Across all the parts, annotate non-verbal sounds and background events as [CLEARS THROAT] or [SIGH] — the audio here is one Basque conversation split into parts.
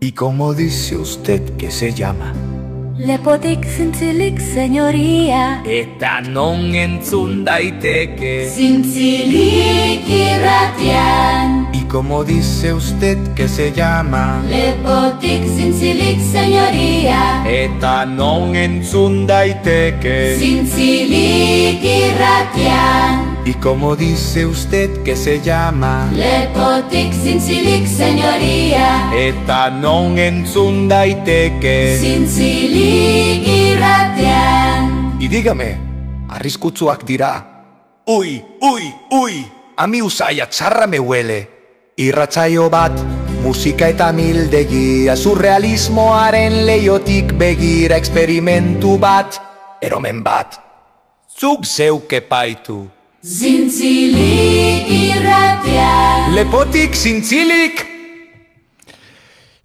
¿Y cómo dice usted que se llama? Lepotik zintzilik, señoría. Eta non entzun daiteke Zintzilik irratian ¿Y cómo dice usted que se llama? Lepotik zintzilik, señoría. Eta non entzun daiteke Zintzilik irratian ¿Y cómo dice usted que se llama? Lepotik zintzilik, señoría. Eta non entzun daiteke Zintzilik irratian Y dígame, arriskutsuak dira Ui, ui, ui, ami usaia txarra me huele. Irratzaio bat, musika eta mildegia Surrealismoaren leiotik begira Experimentu bat, eromen bat. Zuk zeuke paitu Zintzilik irratian Lepotik zintzilik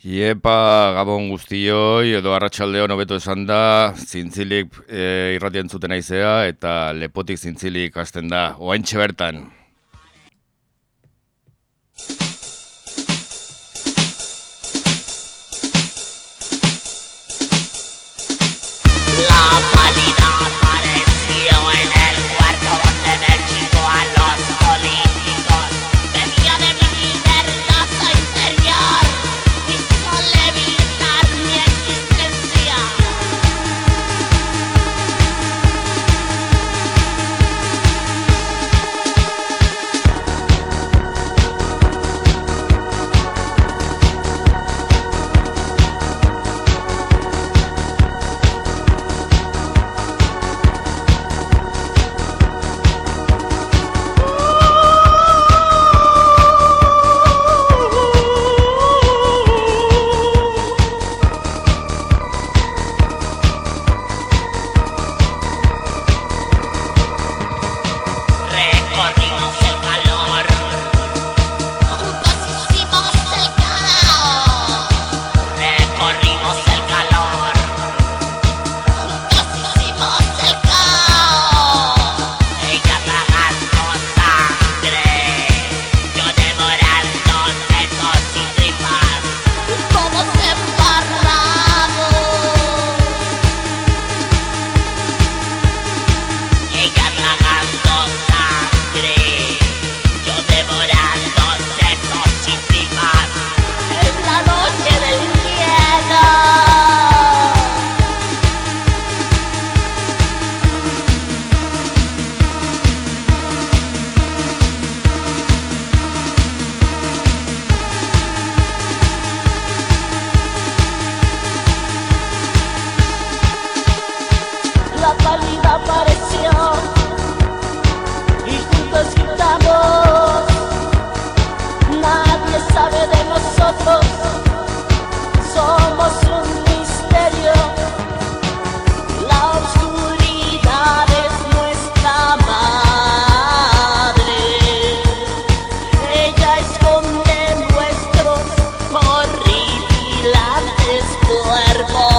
Iepa, gabon guztioi, edo arratsaldeo hobeto esan da, zintzilik e, irratien zuten aizea, eta lepotik zintzilik hasten da, oaintxe bertan. La humanidad cuerpos.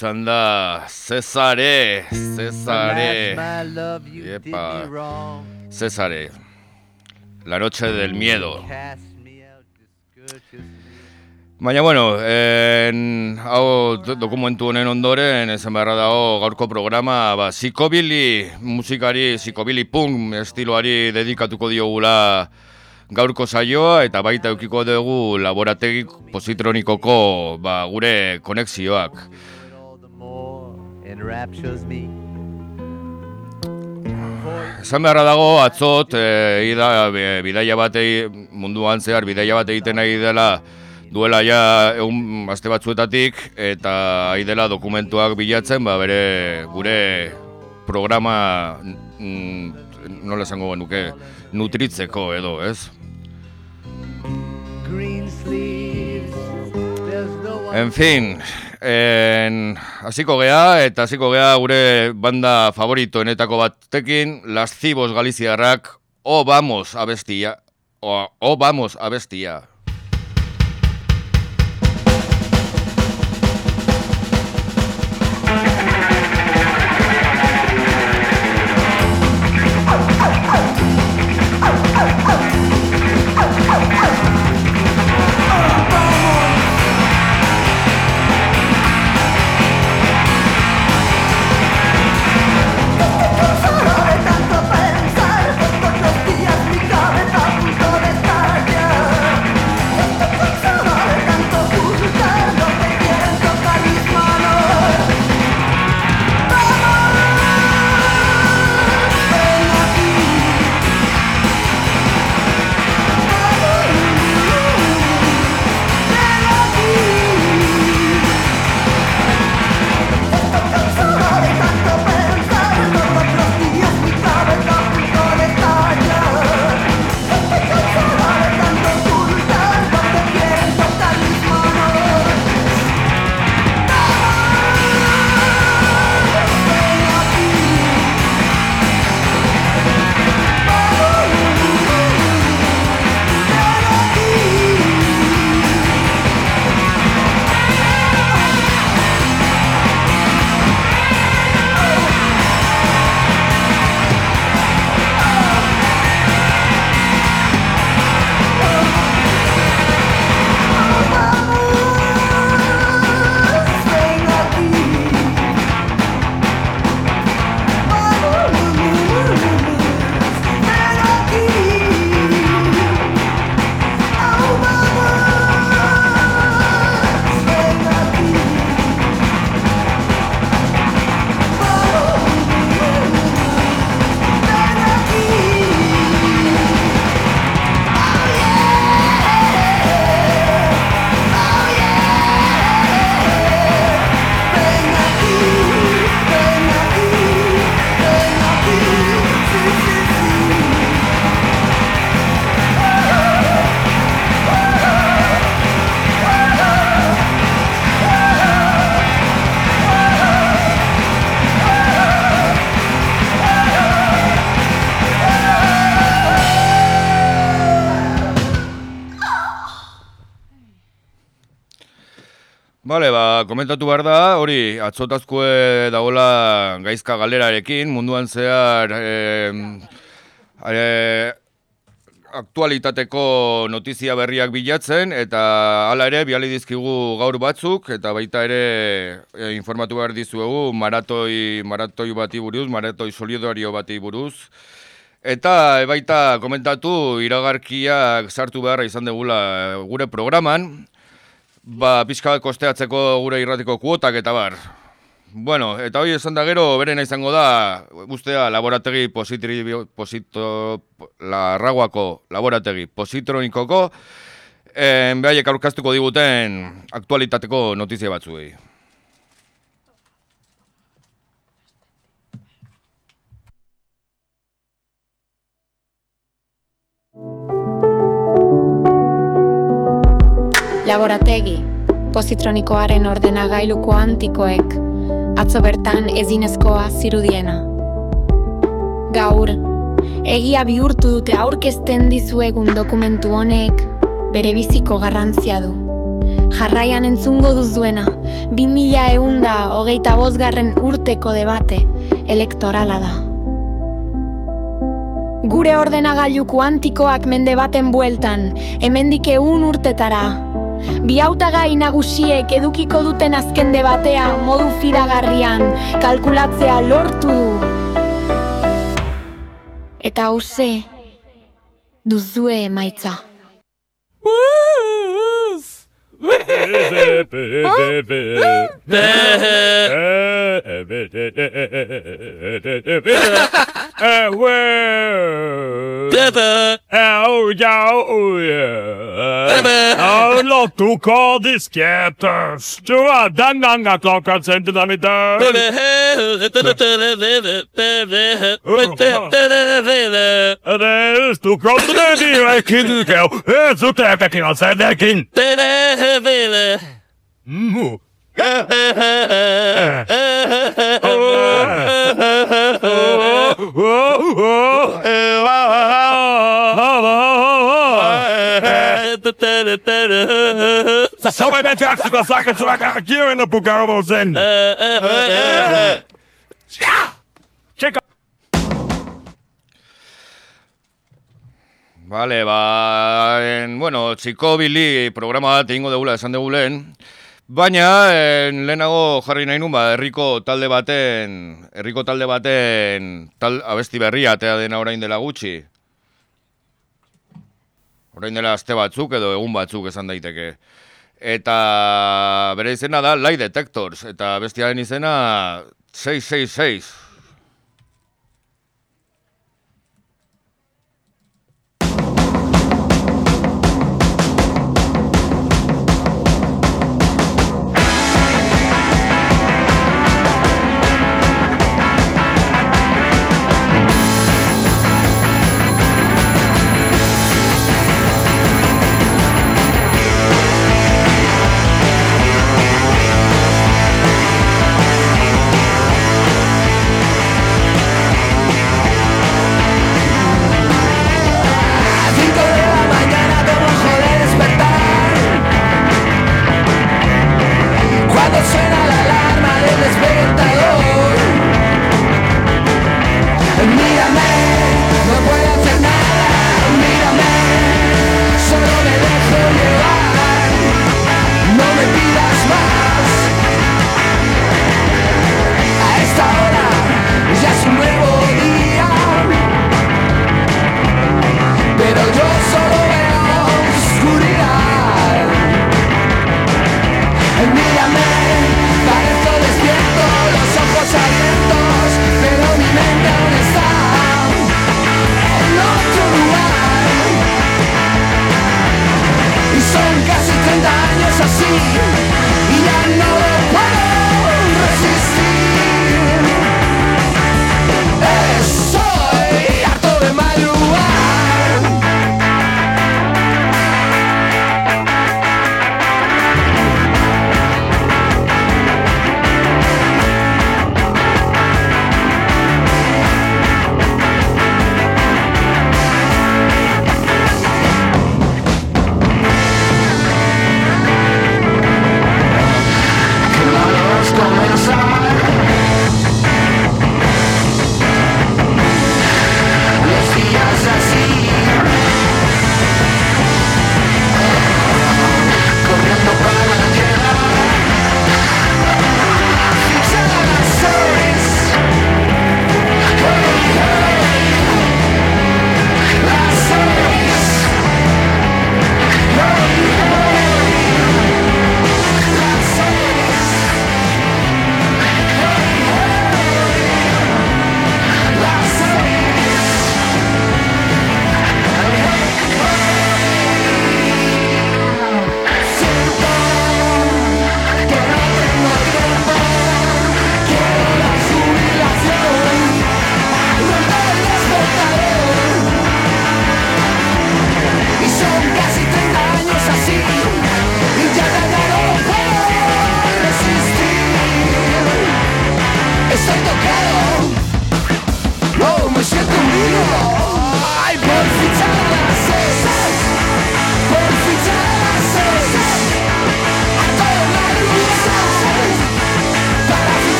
Izan da Cesare, Cesare, Yepa. Cesare, La Noche del Miedo. Baina, bueno, en, hau do- dokumentu honen ondoren, esan beharra dago gaurko programa, ba, psikobili musikari, psikobili punk estiloari dedikatuko diogula gaurko saioa, eta baita eukiko dugu laborategi positronikoko ba, gure konexioak. Enraptures me. Esan beharra dago, atzot, e, ida, be- bidaia bat egi- munduan zehar, bidaia bat egiten nahi dela duela ja egun aste batzuetatik, eta ari dela dokumentuak bilatzen, ba, bere gure programa, mm, nola esango genuke, nutritzeko edo, ez? Green one. En fin, en, hasiko gea eta hasiko gea gure banda favoritoenetako batekin, Las Cibos Galiziarrak, O Vamos abestia, o, o Vamos abestia. Bale, ba, komentatu behar da, hori, atzotazkue dagoela gaizka galerarekin, munduan zehar e, e, aktualitateko notizia berriak bilatzen, eta hala ere, biali dizkigu gaur batzuk, eta baita ere e, informatu behar dizuegu maratoi, maratoi bati buruz, maratoi solidario bati buruz, Eta e, baita komentatu iragarkiak sartu beharra izan degula gure programan, ba, pixka kosteatzeko gure irratiko kuotak eta bar. Bueno, eta hori esan da gero, berena izango da, ustea, laborategi positri, posito, larraguako laborategi positronikoko, eh, behaiek aurkaztuko diguten aktualitateko notizia batzuei. Laborategi, pozitronikoaren ordenagailu kuantikoek, atzo bertan ezinezkoa zirudiena. Gaur, egia bihurtu dute aurkezten dizuegun dokumentu honek bere biziko garrantzia du. Jarraian entzungo duzuena, 2000 eunda hogeita bosgarren urteko debate elektorala da. Gure ordenagailu kuantikoak mende baten bueltan, hemendik eun urtetara. Bi hautagai nagusiek edukiko duten azken debatea modu fidagarrian kalkulatzea lortu du. Eta hauze, duzue emaitza. Lotto Ja, lottokardisketter. Stua den langa klockan sände den i dörr. the är direkt the cow. Stukrotten är direkt kidney cow. Só vai meter a saca devagar aqui, Ana Bugarbo Zen. Vale, ba, en, bueno, txiko bili programa bat egingo degula esan dugu lehen, baina en, lehenago jarri nahi nun, ba, herriko talde baten, herriko talde baten tal, abesti berria atea dena orain dela gutxi. Orain dela aste batzuk edo egun batzuk esan daiteke. Eta bere izena da Lie Detectors, eta bestiaren izena 666.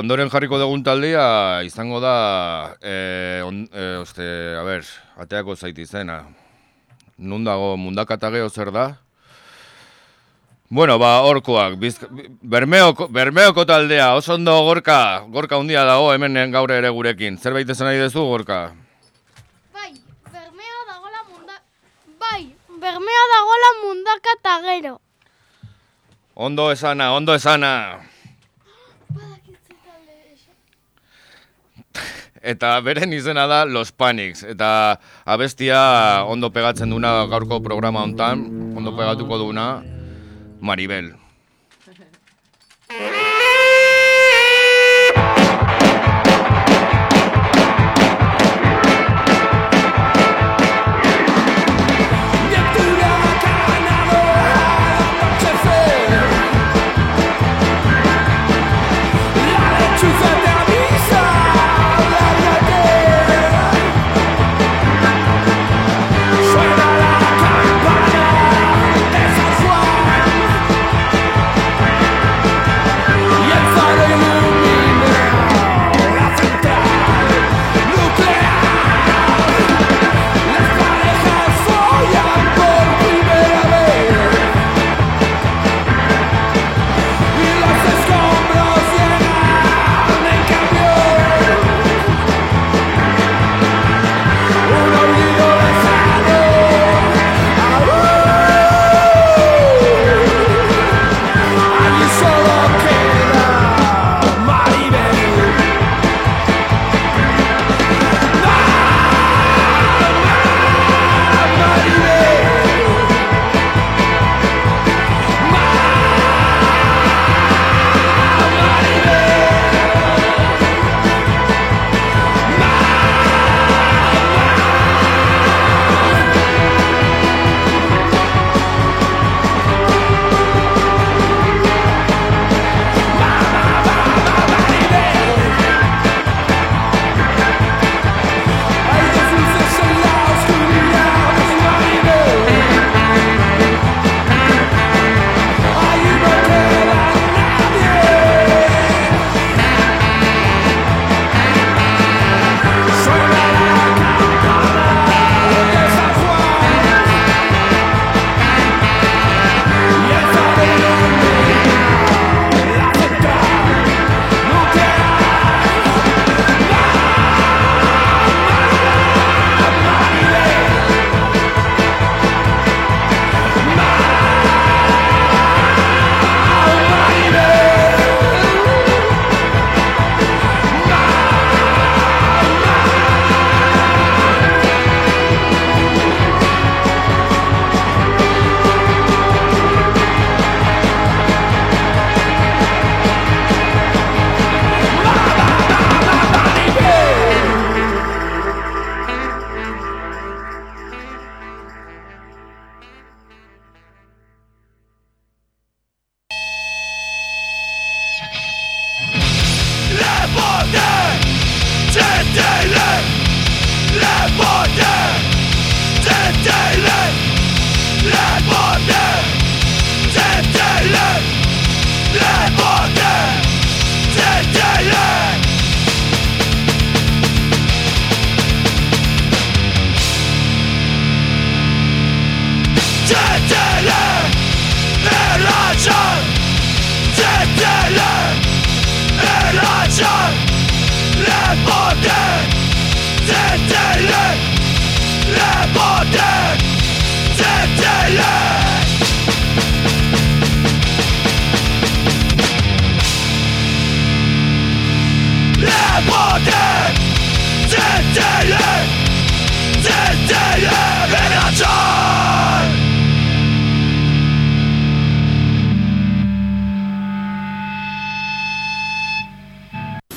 Ondoren jarriko dugun taldea izango da, e, on, e, oste, a ber, ateako zait izena. Nun dago mundakata geho zer da? Bueno, ba, horkoak, bizk- bermeoko, bermeoko taldea, oso ondo gorka, gorka handia dago hemen gaur ere gurekin. Zerbait esan nahi duzu, gorka? Bai, bermea dagola munda... Bai, bermea dagola mundaka eta gero. Ondo esana, ondo esana. Eta beren izena da Los Panics. Eta abestia ondo pegatzen duna gaurko programa hontan, ondo pegatuko duna, Maribel.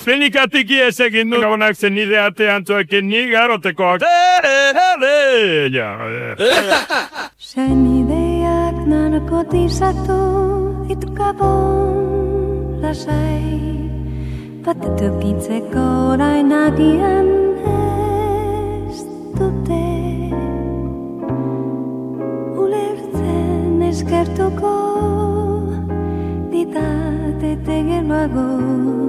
Klinikatik ies egin du gabonak zen nire atean zuekin ni garotekoak. Ja, Senideak narkotizatu ditu gabon lasai. Batetuk intzeko orain agian ez dute Ulertzen eskertuko ditate geroago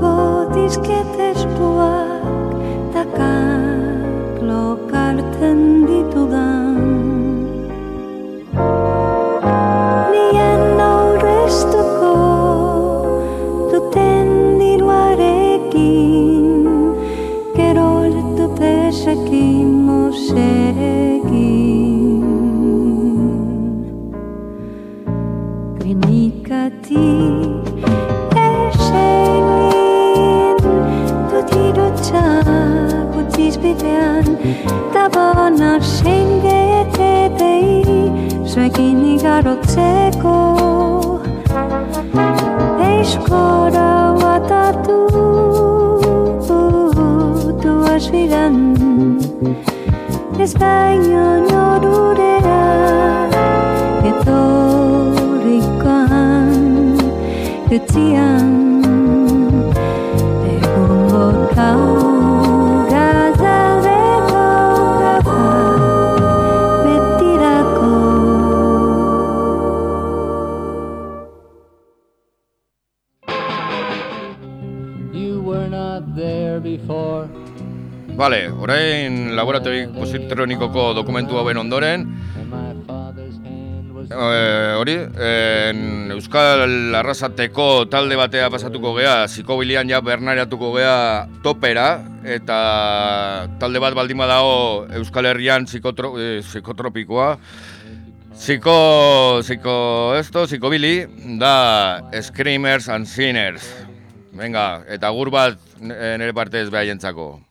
φακό τη και τε μπουάκ τα κάπλο καρτέντι του δάμ. Νιένα ουρέ στο κό του τέντι του αρέκιν και ρόλ του πέσα κοιμό σε Υπότιτλοι AUTHORWAVE bidean Tabana sengetepei zuekin igarotzeko Eskora batatu du asbiran Ez baino norurea etorrikoan Utzian Vale, orain laborategi positronikoko dokumentu hauen ondoren, e, hori, en, Euskal Arrasateko talde batea pasatuko gea, zikobilian ja bernariatuko gea topera, eta talde bat baldin badago Euskal Herrian psikotro, e, psikotropikoa, Ziko, ziko, esto, zikobili, da Screamers and Sinners. Venga, eta gur bat nire partez behaientzako.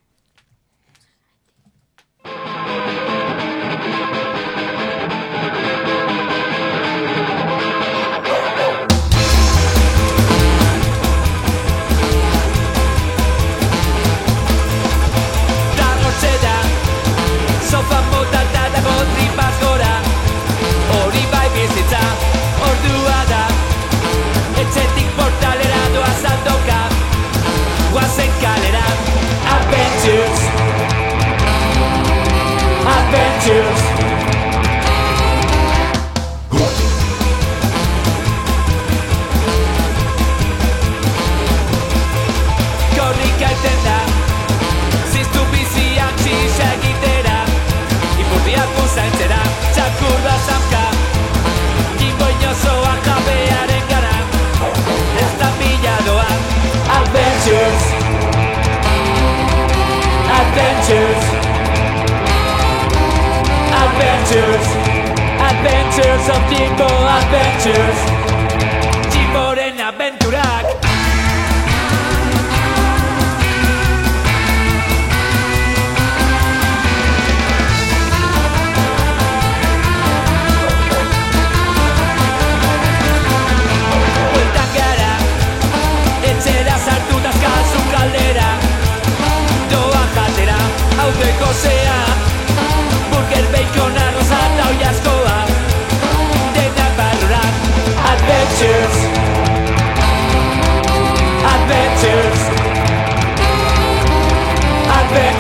Of Jimbo Adventures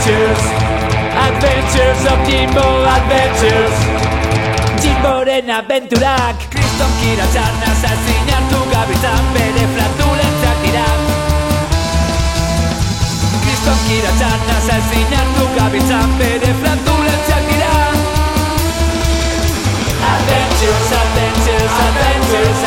Adventures. Adventures of Jimbo Adventures. Jimboren aventurak Kriston kira txarna zazin hartu gabitzan bere flatulentzak dira. Kriston kira txarna zazin hartu gabitzan bere flatulentzak dira. Adventures, adventures, adventures, adventures,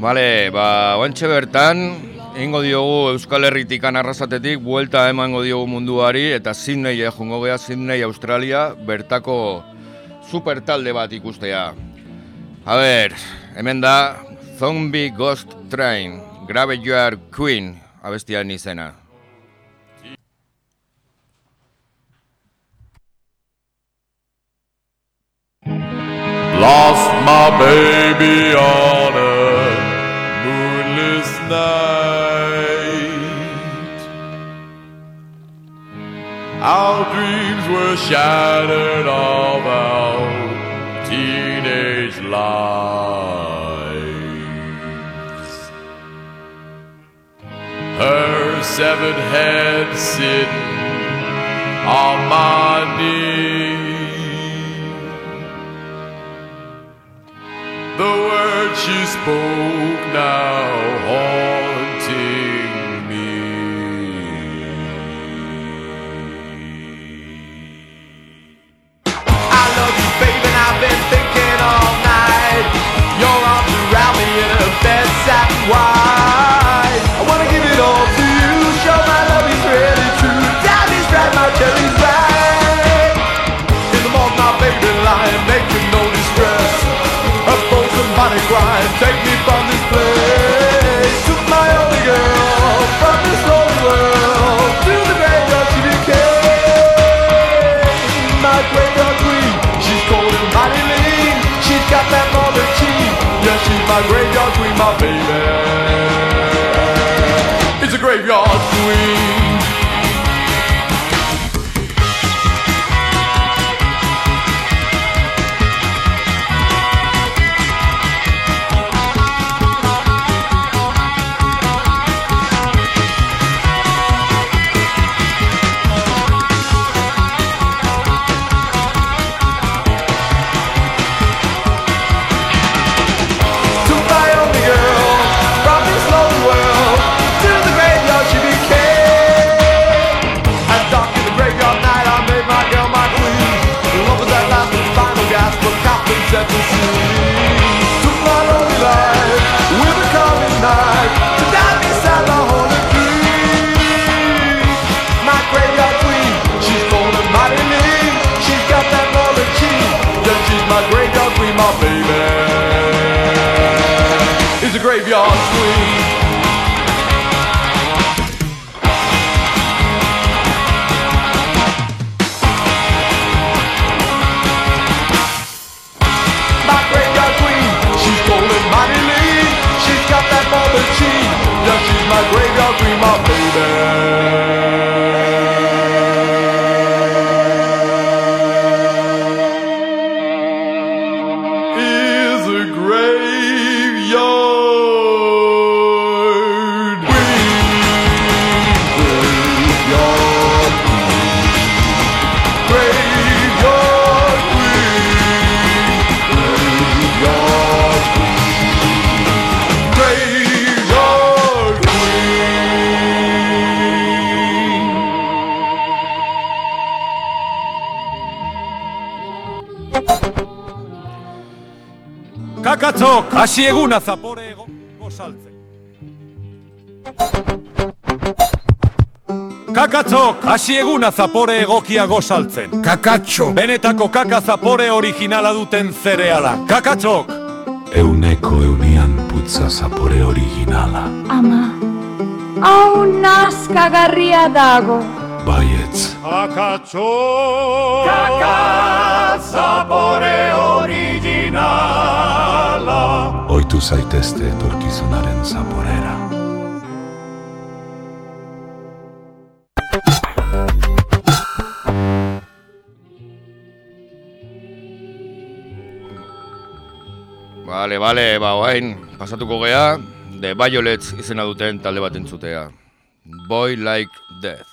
Vale, ba, oantxe bertan, ingo diogu Euskal Herritikan arrasatetik, buelta emango diogu munduari, eta Sydney jungo gea, Sydney, Australia, bertako super talde bat ikustea. A ber, hemen da, Zombie Ghost Train, Graveyard Queen, abestian izena. Lost my baby on moonless night. Our dreams were shattered of our teenage lives. Her severed head sitting on my knee. The words she spoke now haunting me. I love you, baby, and I've been thinking all night. Your arms around me in a bed satin white. I wanna give it all to you, show my love is really true. Daddy's right, my cherry's right. In the morning, my baby lying, making no distress. A frozen body crying, take me hasi eguna zapore ego saltzen. Kakatzok, hasi eguna zapore egokia gozaltzen. Kakatxo. Benetako kaka zapore originala duten zereala. Kakatzok. Euneko eunian putza zapore originala. Ama, hau nazkagarria dago. Baietz. Kakatxo. Kaka zapore originala. Oitu zaitezte etorkizunaren zaporera. Bale, bale, ba, oain, pasatuko gea, The Violets izena duten talde bat entzutea. Boy Like Death.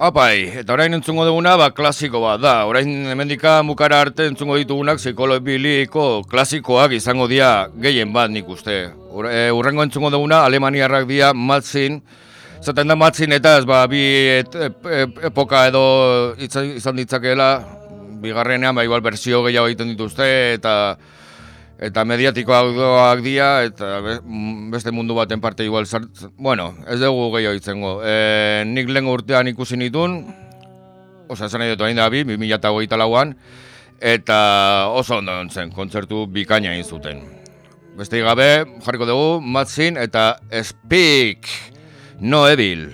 Apai, eta orain entzungo duguna, ba, klasiko bat da. Orain hemendika mukara arte entzungo ditugunak psikolobiliko klasikoak izango dira gehien bat nik uste. Ur, e, urrengo entzungo duguna, alemaniarrak dira Matzin, zaten da Matzin eta ez ba, bi et, ep- ep- epoka edo izan, izan ditzakeela, bigarrenean ba, igual berzio gehiago egiten dituzte, eta eta mediatikoak dira, eta be- m- beste mundu baten parte igual zart, bueno, ez dugu gehiago itzengo. E, nik lehen urtean ikusi nitun, oza, esan nahi dut hain da bi, 2008 lauan, eta oso ondo zen, kontzertu bikaina egin zuten. Beste gabe, jarriko dugu, Matzin eta Speak, No Evil.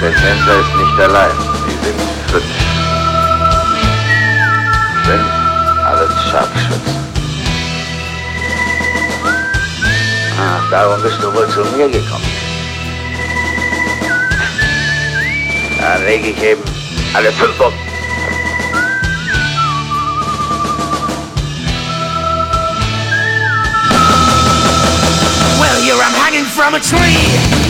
Der Tänzer ist nicht allein. Sie sind fünf. Fünf, alles Scharfschützen. Ah, darum bist du wohl zu mir gekommen. Dann lege ich eben alle fünf um. Well, here I'm hanging from a tree,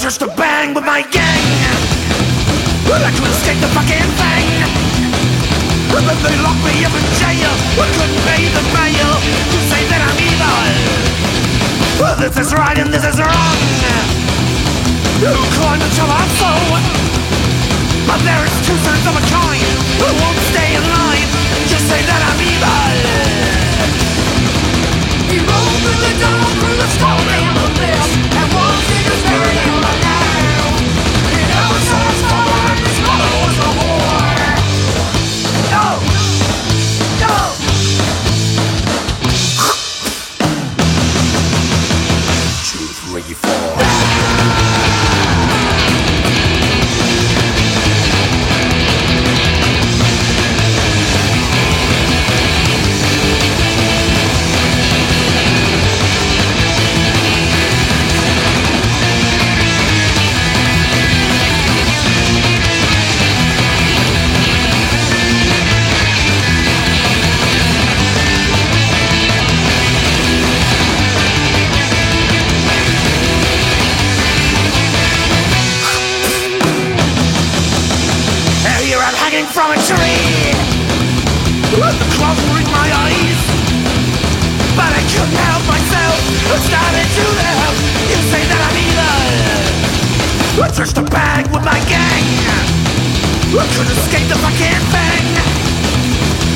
Just a bang with my gang. Well, I could escape the fucking thing. But they locked me up in jail. I couldn't pay the bail. You say that I'm evil. Well, this is right and this is wrong. You climb until I'm. But there is two sides of a coin who won't stay in line. Just say that I'm evil. He rolled through the dawn, through the storm and the mist, and one thing is buried escape the fucking thing.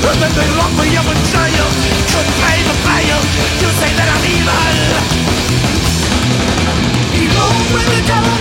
And then they locked me up in jail. Couldn't pay the bail. You say that I'm evil. Rolled with the devil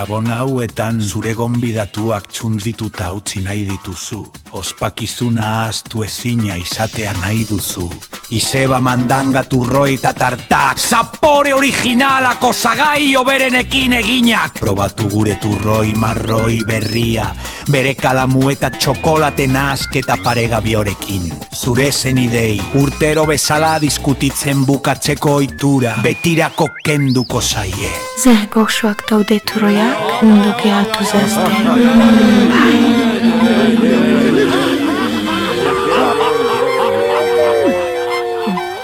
Gabon hauetan zure gonbidatuak txundituta utzi nahi dituzu. Ospakizuna aztu ezina izatea nahi duzu. Izeba mandanga turroi eta tartak Zapore originalako zagai oberenekin eginak. Probatu gure turroi marroi berria Bere kalamu eta txokolate nask eta paregabiorekin. Zure zen idei urtero bezala diskutitzen bukatzeko ohitura Betirako kenduko zaie. Zer goxoak daude turroia, ondo gehatu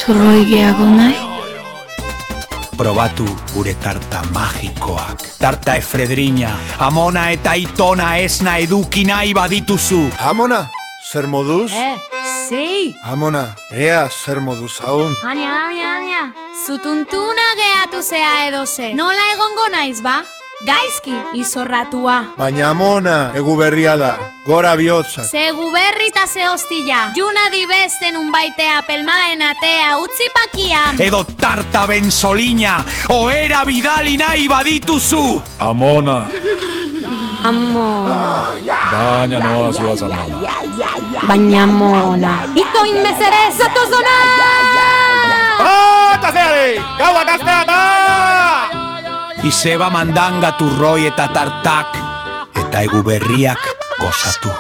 Turroi gehiago nahi? Probatu gure tarta magikoak Tarta efredrina, amona eta itona esna eduki nahi badituzu Amona, zer moduz? Eh, sei! Amona, ea zer moduz haun Ania, ania, ania, zutuntuna gehatu zea edo ze. Nola egongo naiz ba? Gaizki, izorratua. Baina amona, egu berria da, gora bihotzak Zegu berri eta ze hostila. Juna dibesten un baitea pelmaen atea utzi pakia. Edo tarta benzolina, oera bidali nahi badituzu Amona, Amo, baina noa zuaz amona. baina mona. Itoin mezere, zatozona! Eta zeari, gau ataztea da! Izeba mandanga turroi eta tartak Eta egu berriak gozatu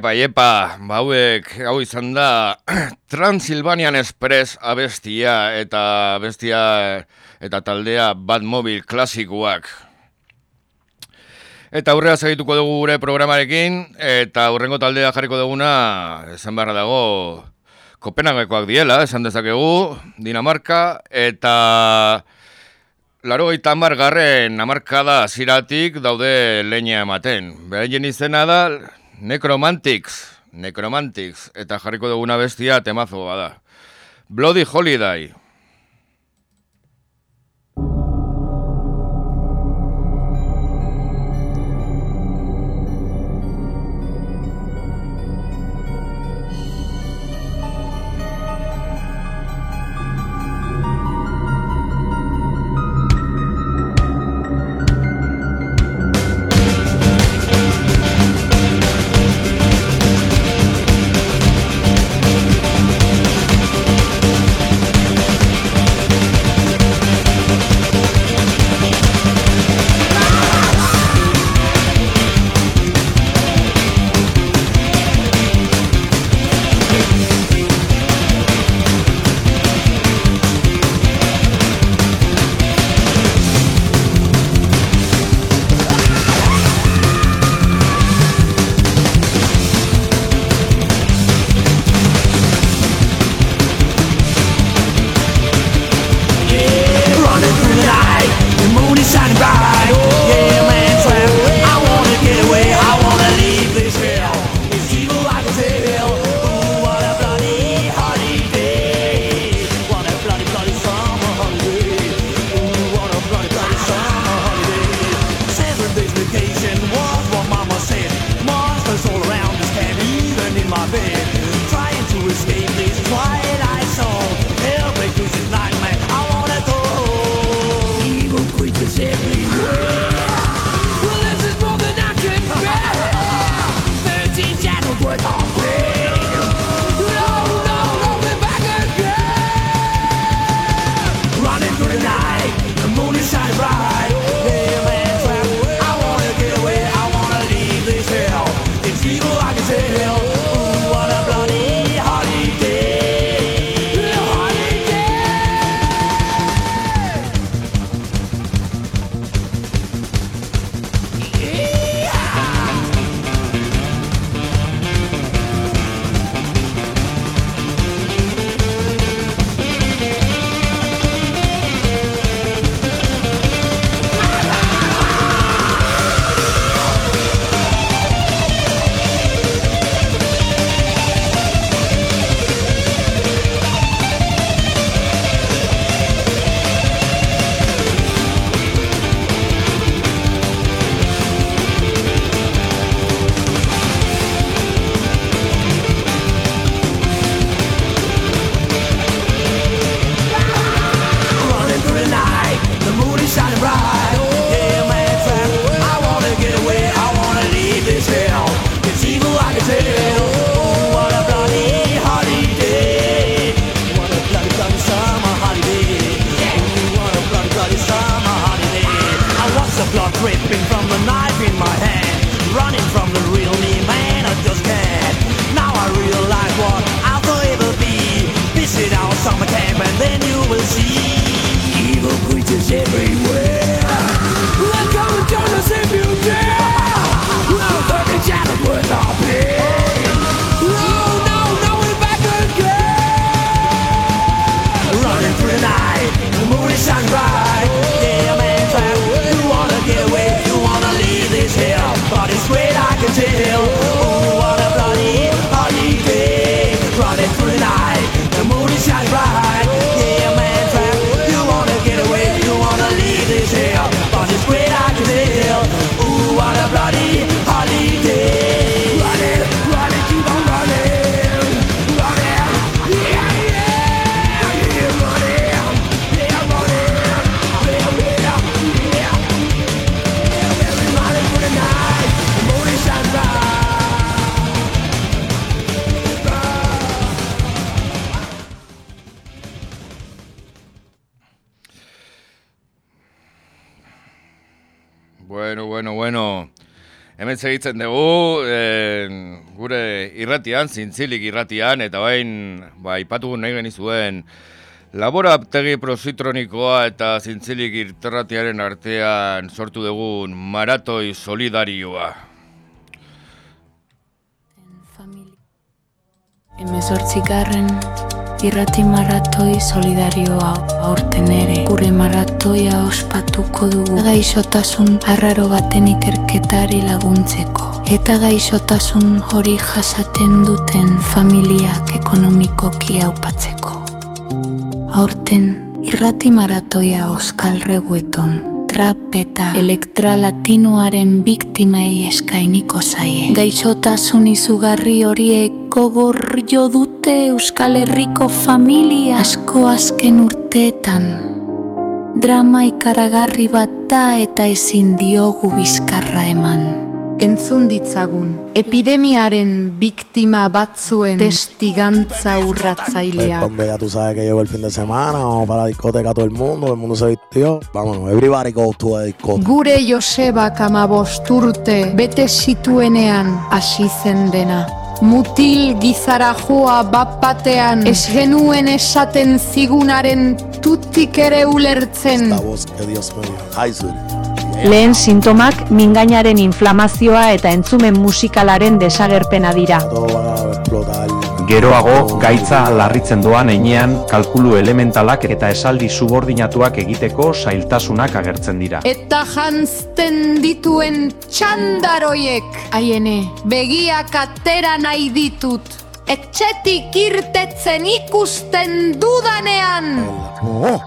Iepa, iepa, ba, hauek, hau izan da [CLEARS THROAT] Transylvanian Express abestia eta abestia eta taldea Batmobile klasikoak. Eta aurrera segituko dugu gure programarekin, eta aurrengo taldea jarriko duguna, esan beharra dago, Kopenhagekoak diela, esan dezakegu, Dinamarka, eta laro gaita garren amarkada ziratik daude leña ematen. Beraien izena da Necromantics, Necromantics, eta jarriko duguna bestia temazo bada. Bloody Holiday, shine bright. segitzen dugu, e, gure irratian, zintzilik irratian, eta bain, ba, ipatugu nahi genizuen, labora aptegi prozitronikoa eta zintzilik irterratiaren artean sortu dugun maratoi solidarioa. Hemezortzikarren... Irrati maratoi solidarioa aurten ere. Gure maratoia ospatuko dugu. Gaixotasun arraro baten ikerketari laguntzeko. Eta gaixotasun hori jasaten duten familiak ekonomikoki aupatzeko. Aurten irrati maratoia oskal regueton trap eta elektra latinoaren biktimei eskainiko zaie. Gaixotasun izugarri horiek gogor jo dute Euskal Herriko familia asko azken urteetan. Drama ikaragarri bat da eta ezin diogu bizkarra eman. Entzun ditzagun, epidemiaren biktima batzuen testigantza urratzailea. Hombre, ya tú sabes que llegó el fin de semana, vamos para la discoteca todo el mundo, el mundo se vistió. Vámonos, everybody goes to a discoteca. Gure Josebak amabost urte bete zituenean hasi zen dena. Mutil gizara joa bat batean ez genuen esaten zigunaren tutik ere ulertzen. La voz que Dios me dio. Lehen sintomak mingainaren inflamazioa eta entzumen musikalaren desagerpena dira. Geroago, gaitza larritzen doan einean, kalkulu elementalak eta esaldi subordinatuak egiteko zailtasunak agertzen dira. Eta jantzten dituen txandaroiek, haiene, begiak atera nahi ditut. Etxetik irtetzen ikusten dudanean. Oh.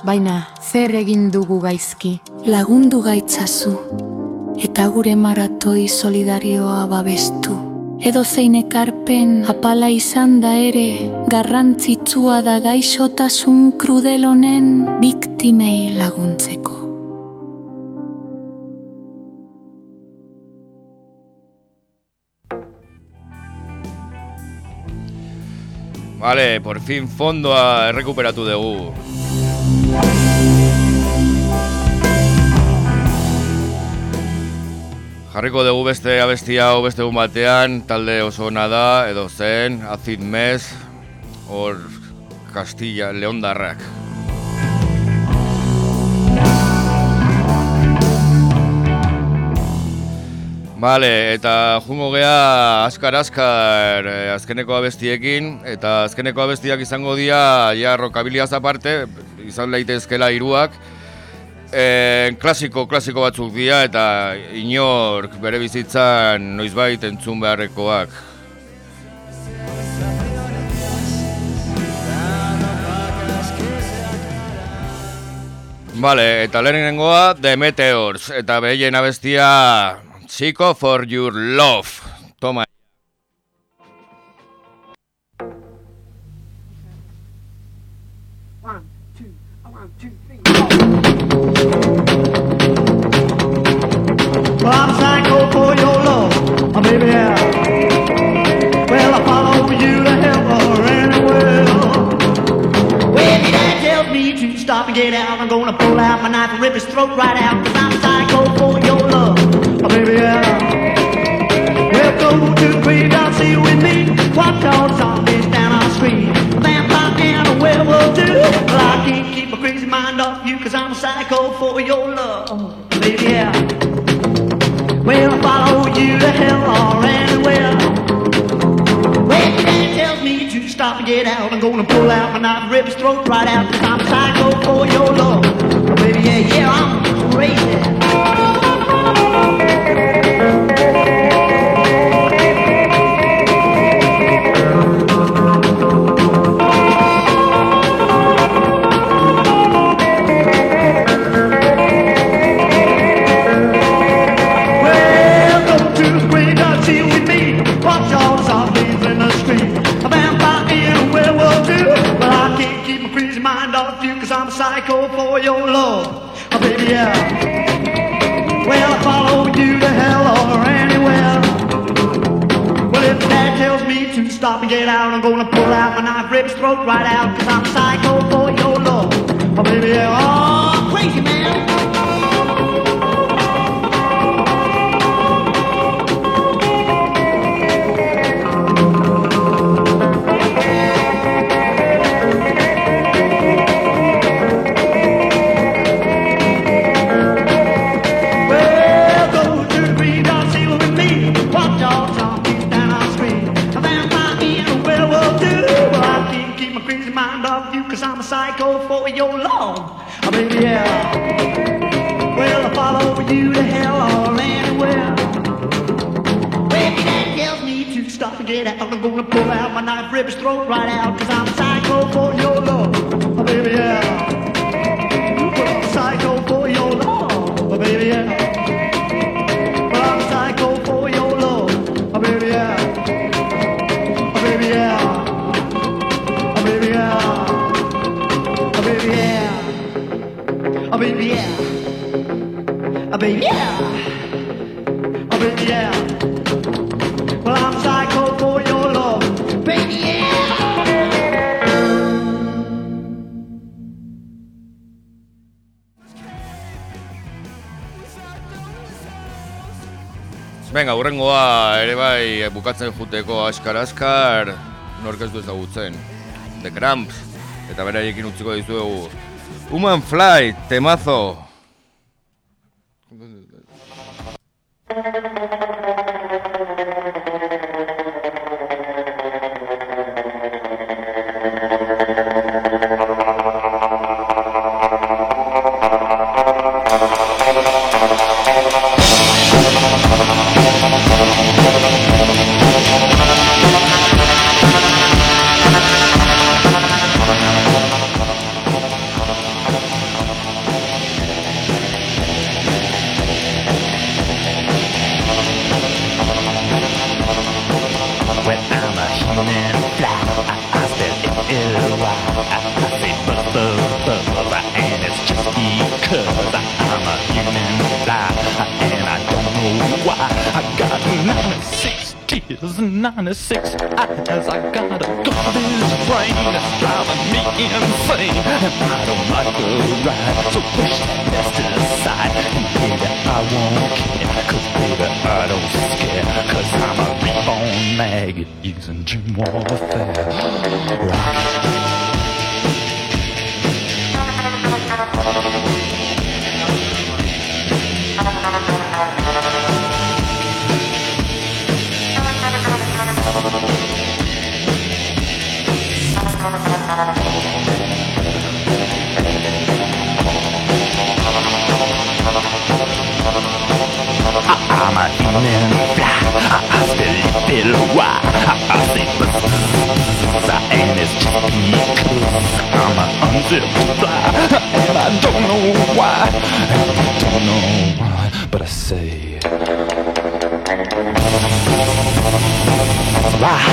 Baina, zer egin dugu gaizki? Lagundu gaitzazu eta gure maratoi solidarioa babestu. Edo zein ekarpen apala izan da ere, garrantzitsua da gaixotasun krudel honen biktimei laguntzeko. Vale, por fin fondoa errekuperatu dugu. Jarriko dugu beste abestia hau beste egun batean, talde oso ona da, edo zen, Acid Mez, hor Castilla, Leondarrak. Vale, eta jungo gea askar-askar eh, azkeneko abestiekin, eta azkeneko abestiak izango dira, ja, rokabiliaz aparte, izan leitezkela hiruak, e, klasiko, klasiko batzuk dira, eta inork bere bizitzan noizbait entzun beharrekoak. Vale, eta lehenengoa The Meteors, eta behien abestia Chico for your love. Stop and get out. I'm gonna pull out my knife and rip his throat right out. Cause I'm psycho for your love, oh, baby, yeah. Well, go to the graveyard, see you with me. Watch all the zombies down our street. A vampire and a werewolf too. Well, I can't keep my crazy mind off you, cause I'm a psycho for your love, oh, baby, yeah. Well, I follow you to hell or anywhere. Well, your dad tells me to stop and get out. I'm gonna pull out my knife rip his throat right out. Cause I'm psycho for your love. Baby, yeah, yeah, I'm crazy. Your love. Oh, baby, yeah. Well, I follow you to hell or anywhere. Well, if dad tells me to stop and get out, I'm gonna pull out my knife, rip his throat right out, cause I'm psycho for your love. Oh, baby, yeah. Oh, crazy man. Cause I'm a psycho for your love. Oh, baby, yeah. Well, I follow you to hell or anywhere. Well, if your tells me to stop and get out. I'm gonna pull out my knife, rip his throat right out. Cause I'm psycho for your love, oh, baby, yeah. Well, I'm psycho for your love, oh, baby, yeah. Urrengoa ere bai bukatzen juteko askar-askar nork ez du ezagutzen. The Cramps, eta beraiekin utziko dizuegu. Human Fly, temazo!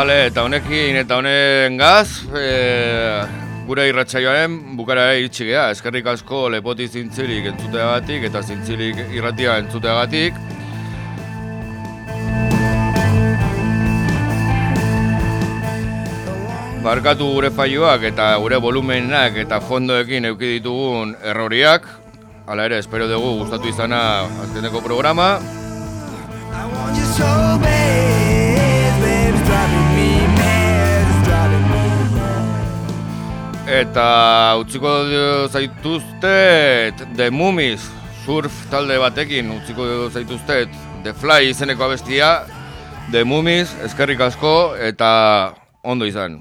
I. Vale, eta honekin eta honen gaz, e, gure irratsaioaren bukara iritsi gea. Eskerrik asko lepoti zintzilik entzuteagatik eta zintzilik irratia entzuteagatik. Barkatu gure faioak eta gure volumenak eta fondoekin euki ditugun erroriak. Hala ere, espero dugu gustatu izana azkeneko programa. So bad, Eta utziko zaituztet The Mummies surf talde batekin utziko zaituztet The Fly izeneko abestia The Mummies eskerrik asko eta ondo izan.